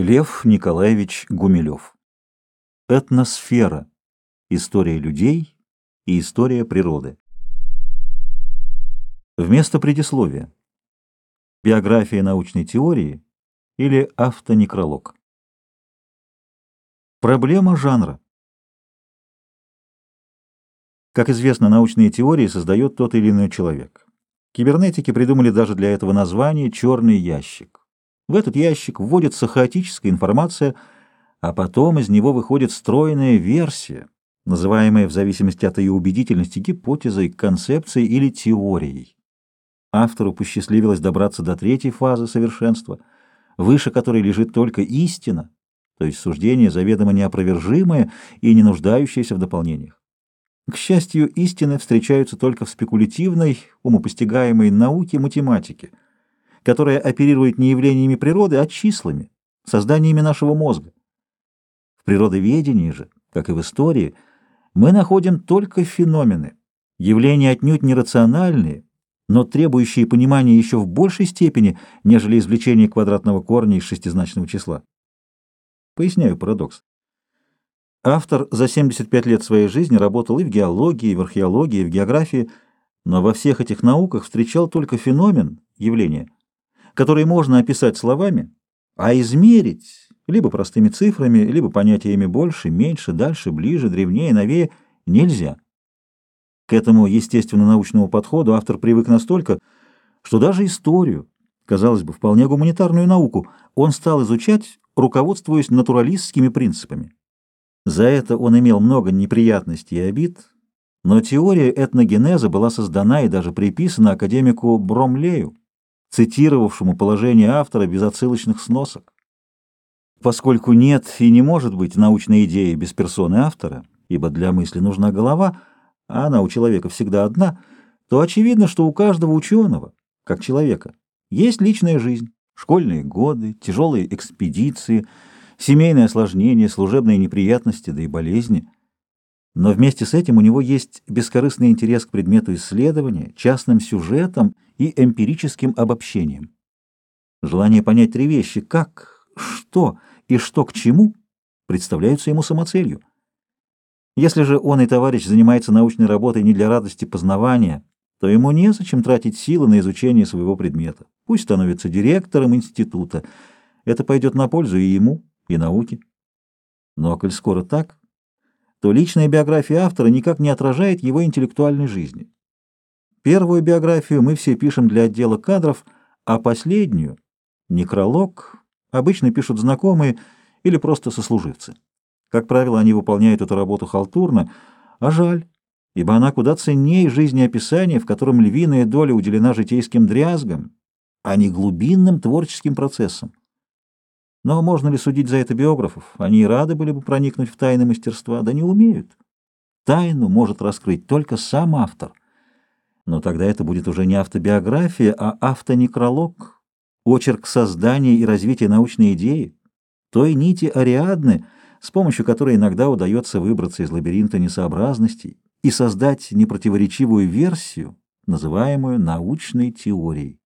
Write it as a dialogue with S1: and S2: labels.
S1: Лев Николаевич Гумилев. Этносфера. История людей и история природы. Вместо предисловия. Биография научной теории или автонекролог. Проблема жанра. Как известно, научные теории создает тот или иной человек. Кибернетики придумали даже для этого название «черный ящик». В этот ящик вводится хаотическая информация, а потом из него выходит стройная версия, называемая в зависимости от ее убедительности гипотезой, концепцией или теорией. Автору посчастливилось добраться до третьей фазы совершенства, выше которой лежит только истина, то есть суждение заведомо неопровержимое и не нуждающееся в дополнениях. К счастью, истины встречаются только в спекулятивной, умопостигаемой науке математике – которая оперирует не явлениями природы, а числами, созданиями нашего мозга. В природоведении же, как и в истории, мы находим только феномены, явления отнюдь нерациональные, но требующие понимания еще в большей степени, нежели извлечение квадратного корня из шестизначного числа. Поясняю парадокс. Автор за 75 лет своей жизни работал и в геологии, и в археологии, и в географии, но во всех этих науках встречал только феномен, явление – которые можно описать словами, а измерить либо простыми цифрами, либо понятиями больше, меньше, дальше, ближе, древнее, новее нельзя. К этому естественно-научному подходу автор привык настолько, что даже историю, казалось бы, вполне гуманитарную науку, он стал изучать, руководствуясь натуралистскими принципами. За это он имел много неприятностей и обид, но теория этногенеза была создана и даже приписана академику Бромлею, цитировавшему положение автора без отсылочных сносок. Поскольку нет и не может быть научной идеи без персоны автора, ибо для мысли нужна голова, а она у человека всегда одна, то очевидно, что у каждого ученого, как человека, есть личная жизнь, школьные годы, тяжелые экспедиции, семейные осложнения, служебные неприятности, да и болезни – но вместе с этим у него есть бескорыстный интерес к предмету исследования, частным сюжетам и эмпирическим обобщениям. Желание понять три вещи – как, что и что к чему – представляются ему самоцелью. Если же он и товарищ занимается научной работой не для радости познавания, то ему незачем тратить силы на изучение своего предмета. Пусть становится директором института. Это пойдет на пользу и ему, и науке. Но коль скоро так, то личная биография автора никак не отражает его интеллектуальной жизни. Первую биографию мы все пишем для отдела кадров, а последнюю, некролог, обычно пишут знакомые или просто сослуживцы. Как правило, они выполняют эту работу халтурно, а жаль, ибо она куда ценнее жизнеописания, в котором львиная доля уделена житейским дрязгам, а не глубинным творческим процессам. Но можно ли судить за это биографов? Они и рады были бы проникнуть в тайны мастерства, да не умеют. Тайну может раскрыть только сам автор. Но тогда это будет уже не автобиография, а автонекролог, очерк создания и развития научной идеи, той нити Ариадны, с помощью которой иногда удается выбраться из лабиринта несообразностей и создать непротиворечивую версию, называемую научной теорией.